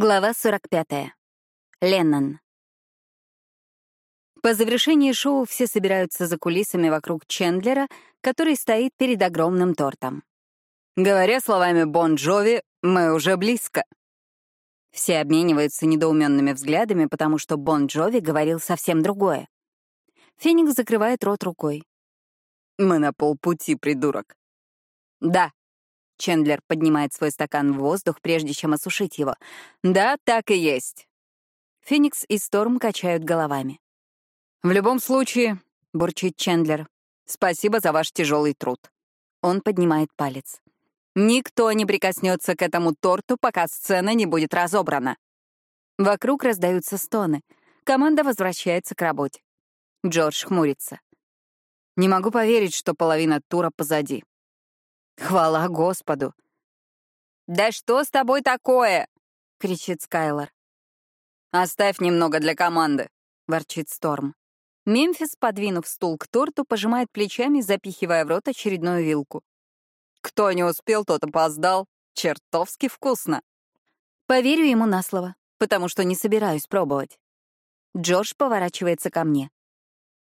Глава 45. Леннон. По завершении шоу все собираются за кулисами вокруг Чендлера, который стоит перед огромным тортом. Говоря словами Бон Джови, мы уже близко. Все обмениваются недоуменными взглядами, потому что Бон Джови говорил совсем другое. Феникс закрывает рот рукой. Мы на полпути, придурок. Да, Чендлер поднимает свой стакан в воздух, прежде чем осушить его. «Да, так и есть». Феникс и Сторм качают головами. «В любом случае», — бурчит Чендлер, — «спасибо за ваш тяжелый труд». Он поднимает палец. «Никто не прикоснется к этому торту, пока сцена не будет разобрана». Вокруг раздаются стоны. Команда возвращается к работе. Джордж хмурится. «Не могу поверить, что половина тура позади. Хвала Господу. «Да что с тобой такое?» — кричит Скайлор. «Оставь немного для команды», — ворчит Сторм. Мемфис, подвинув стул к торту, пожимает плечами, запихивая в рот очередную вилку. «Кто не успел, тот опоздал. Чертовски вкусно». Поверю ему на слово, потому что не собираюсь пробовать. Джордж поворачивается ко мне.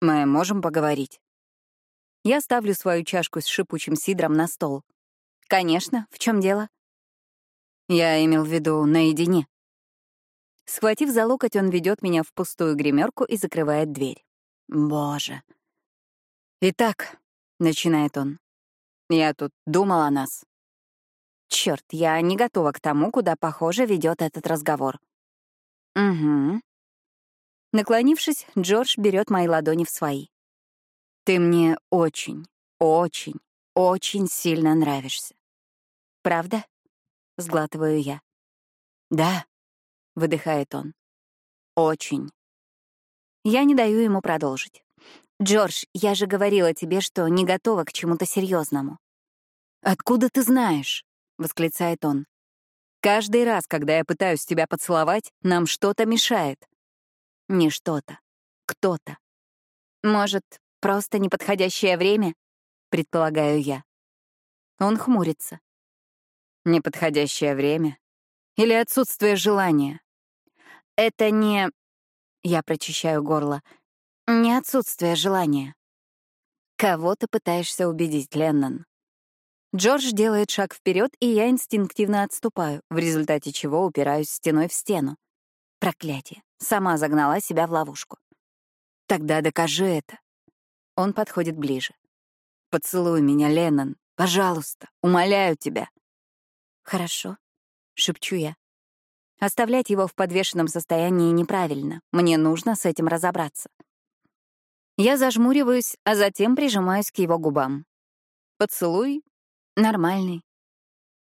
«Мы можем поговорить?» Я ставлю свою чашку с шипучим сидром на стол. «Конечно, в чем дело?» Я имел в виду наедине. Схватив за локоть, он ведет меня в пустую гримерку и закрывает дверь. Боже. «Итак», — начинает он, — «я тут думал о нас». Черт, я не готова к тому, куда, похоже, ведет этот разговор. «Угу». Наклонившись, Джордж берет мои ладони в свои. Ты мне очень, очень, очень сильно нравишься. Правда? Сглатываю я. Да, выдыхает он. Очень. Я не даю ему продолжить. Джордж, я же говорила тебе, что не готова к чему-то серьезному. Откуда ты знаешь? восклицает он. Каждый раз, когда я пытаюсь тебя поцеловать, нам что-то мешает. Не что-то. Кто-то. Может, Просто неподходящее время, предполагаю я. Он хмурится. Неподходящее время? Или отсутствие желания? Это не... Я прочищаю горло. Не отсутствие желания. Кого ты пытаешься убедить, Леннон? Джордж делает шаг вперед, и я инстинктивно отступаю, в результате чего упираюсь стеной в стену. Проклятие. Сама загнала себя в ловушку. Тогда докажи это. Он подходит ближе. «Поцелуй меня, Леннон. Пожалуйста, умоляю тебя». «Хорошо», — шепчу я. Оставлять его в подвешенном состоянии неправильно. Мне нужно с этим разобраться. Я зажмуриваюсь, а затем прижимаюсь к его губам. Поцелуй нормальный.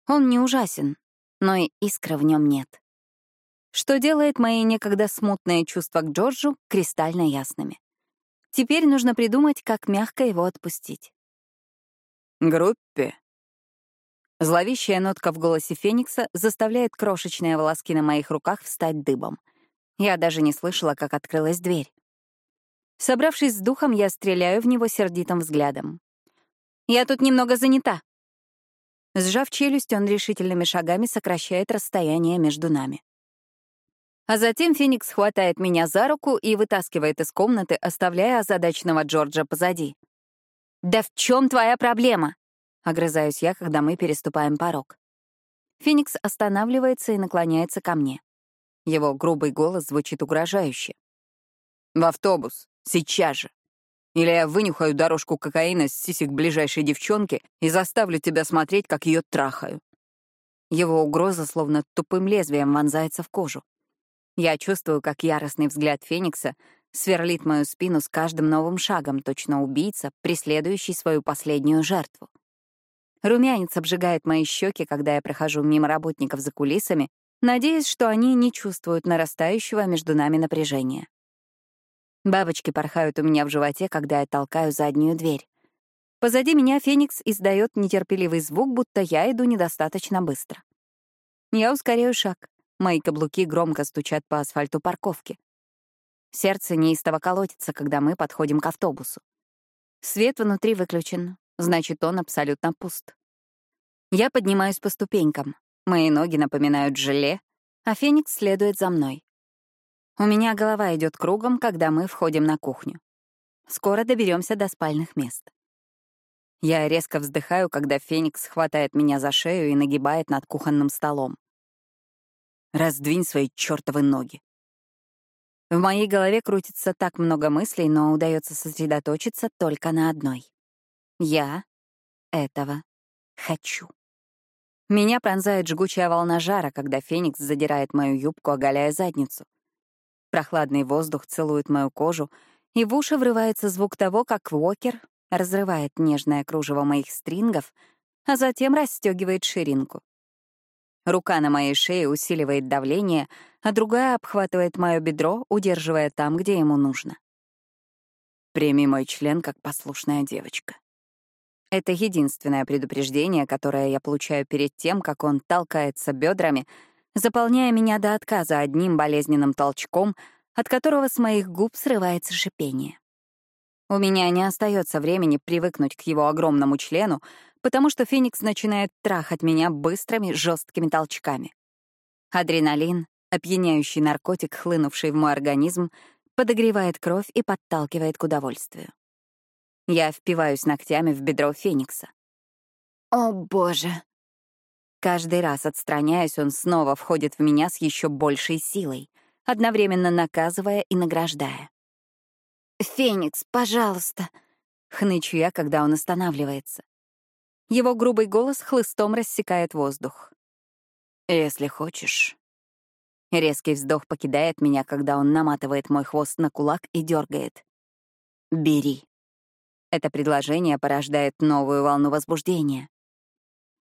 Он не ужасен, но и искры в нем нет. Что делает мои некогда смутные чувства к Джорджу кристально ясными. Теперь нужно придумать, как мягко его отпустить. «Группе». Зловещая нотка в голосе Феникса заставляет крошечные волоски на моих руках встать дыбом. Я даже не слышала, как открылась дверь. Собравшись с духом, я стреляю в него сердитым взглядом. «Я тут немного занята». Сжав челюсть, он решительными шагами сокращает расстояние между нами. А затем Феникс хватает меня за руку и вытаскивает из комнаты, оставляя озадаченного Джорджа позади. «Да в чем твоя проблема?» — огрызаюсь я, когда мы переступаем порог. Феникс останавливается и наклоняется ко мне. Его грубый голос звучит угрожающе. «В автобус. Сейчас же. Или я вынюхаю дорожку кокаина с сисек ближайшей девчонки и заставлю тебя смотреть, как ее трахаю». Его угроза словно тупым лезвием вонзается в кожу. Я чувствую, как яростный взгляд Феникса сверлит мою спину с каждым новым шагом, точно убийца, преследующий свою последнюю жертву. Румянец обжигает мои щеки, когда я прохожу мимо работников за кулисами, надеясь, что они не чувствуют нарастающего между нами напряжения. Бабочки порхают у меня в животе, когда я толкаю заднюю дверь. Позади меня Феникс издает нетерпеливый звук, будто я иду недостаточно быстро. Я ускоряю шаг. Мои каблуки громко стучат по асфальту парковки. Сердце неистово колотится, когда мы подходим к автобусу. Свет внутри выключен, значит, он абсолютно пуст. Я поднимаюсь по ступенькам. Мои ноги напоминают желе, а Феникс следует за мной. У меня голова идет кругом, когда мы входим на кухню. Скоро доберемся до спальных мест. Я резко вздыхаю, когда Феникс хватает меня за шею и нагибает над кухонным столом. «Раздвинь свои чертовы ноги». В моей голове крутится так много мыслей, но удается сосредоточиться только на одной. Я этого хочу. Меня пронзает жгучая волна жара, когда Феникс задирает мою юбку, оголяя задницу. Прохладный воздух целует мою кожу, и в уши врывается звук того, как Уокер разрывает нежное кружево моих стрингов, а затем расстегивает ширинку. Рука на моей шее усиливает давление, а другая обхватывает мое бедро, удерживая там, где ему нужно. Прими мой член как послушная девочка. Это единственное предупреждение, которое я получаю перед тем, как он толкается бедрами, заполняя меня до отказа одним болезненным толчком, от которого с моих губ срывается шипение. У меня не остается времени привыкнуть к его огромному члену, потому что Феникс начинает трахать меня быстрыми, жесткими толчками. Адреналин, опьяняющий наркотик, хлынувший в мой организм, подогревает кровь и подталкивает к удовольствию. Я впиваюсь ногтями в бедро Феникса. О, боже! Каждый раз отстраняясь, он снова входит в меня с еще большей силой, одновременно наказывая и награждая. «Феникс, пожалуйста!» — хнычу я, когда он останавливается. Его грубый голос хлыстом рассекает воздух. «Если хочешь». Резкий вздох покидает меня, когда он наматывает мой хвост на кулак и дергает. «Бери». Это предложение порождает новую волну возбуждения.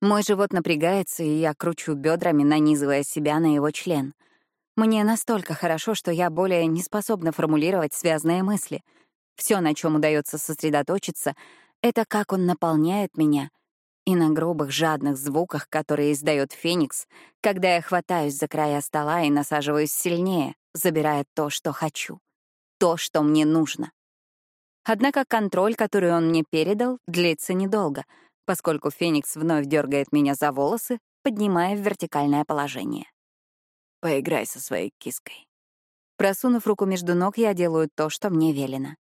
Мой живот напрягается, и я кручу бедрами, нанизывая себя на его член. Мне настолько хорошо, что я более не способна формулировать связанные мысли. Все, на чем удается сосредоточиться, это как он наполняет меня, и на грубых, жадных звуках, которые издает Феникс, когда я хватаюсь за края стола и насаживаюсь сильнее, забирая то, что хочу, то, что мне нужно. Однако контроль, который он мне передал, длится недолго, поскольку Феникс вновь дергает меня за волосы, поднимая в вертикальное положение. «Поиграй со своей киской». Просунув руку между ног, я делаю то, что мне велено.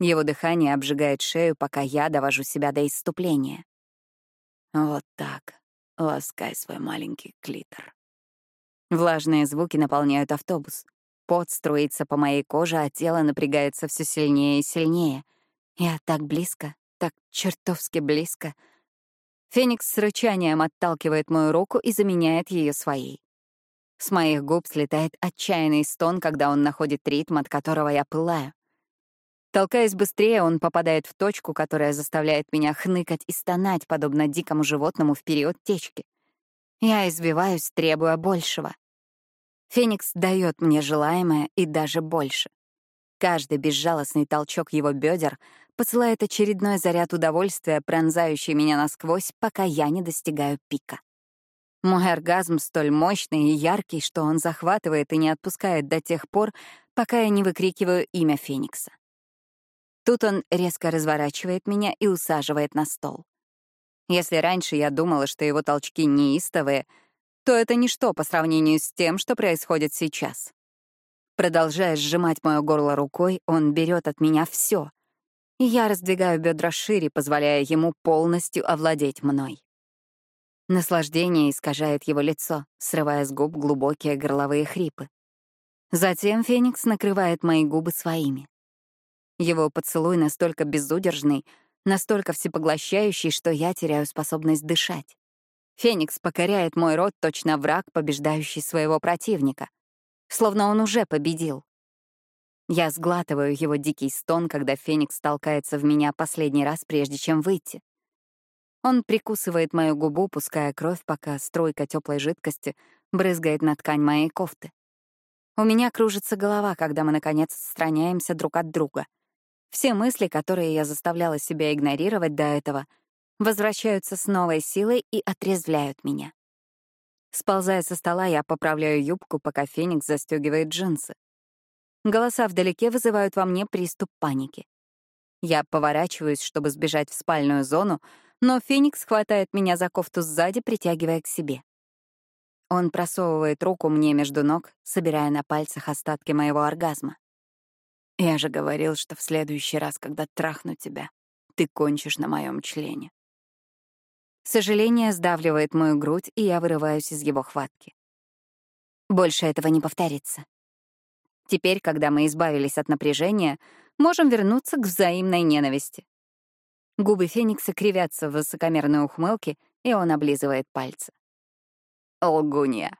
Его дыхание обжигает шею, пока я довожу себя до исступления. Вот так. Ласкай свой маленький клитор. Влажные звуки наполняют автобус. Пот струится по моей коже, а тело напрягается все сильнее и сильнее. Я так близко, так чертовски близко. Феникс с рычанием отталкивает мою руку и заменяет ее своей. С моих губ слетает отчаянный стон, когда он находит ритм, от которого я пылаю. Толкаясь быстрее, он попадает в точку, которая заставляет меня хныкать и стонать, подобно дикому животному в период течки. Я избиваюсь, требуя большего. Феникс дает мне желаемое и даже больше. Каждый безжалостный толчок его бедер посылает очередной заряд удовольствия, пронзающий меня насквозь, пока я не достигаю пика. Мой оргазм столь мощный и яркий, что он захватывает и не отпускает до тех пор, пока я не выкрикиваю имя Феникса. Тут он резко разворачивает меня и усаживает на стол. Если раньше я думала, что его толчки неистовые — то это ничто по сравнению с тем, что происходит сейчас. Продолжая сжимать мое горло рукой, он берет от меня все. И я раздвигаю бедра шире, позволяя ему полностью овладеть мной. Наслаждение искажает его лицо, срывая с губ глубокие горловые хрипы. Затем Феникс накрывает мои губы своими. Его поцелуй настолько безудержный, настолько всепоглощающий, что я теряю способность дышать. Феникс покоряет мой рот точно враг, побеждающий своего противника. Словно он уже победил. Я сглатываю его дикий стон, когда Феникс толкается в меня последний раз, прежде чем выйти. Он прикусывает мою губу, пуская кровь, пока струйка теплой жидкости брызгает на ткань моей кофты. У меня кружится голова, когда мы, наконец, отстраняемся друг от друга. Все мысли, которые я заставляла себя игнорировать до этого — возвращаются с новой силой и отрезвляют меня. Сползая со стола, я поправляю юбку, пока Феникс застегивает джинсы. Голоса вдалеке вызывают во мне приступ паники. Я поворачиваюсь, чтобы сбежать в спальную зону, но Феникс хватает меня за кофту сзади, притягивая к себе. Он просовывает руку мне между ног, собирая на пальцах остатки моего оргазма. Я же говорил, что в следующий раз, когда трахну тебя, ты кончишь на моем члене. Сожаление сдавливает мою грудь, и я вырываюсь из его хватки. Больше этого не повторится. Теперь, когда мы избавились от напряжения, можем вернуться к взаимной ненависти. Губы Феникса кривятся в высокомерной ухмылке, и он облизывает пальцы. Лгунья.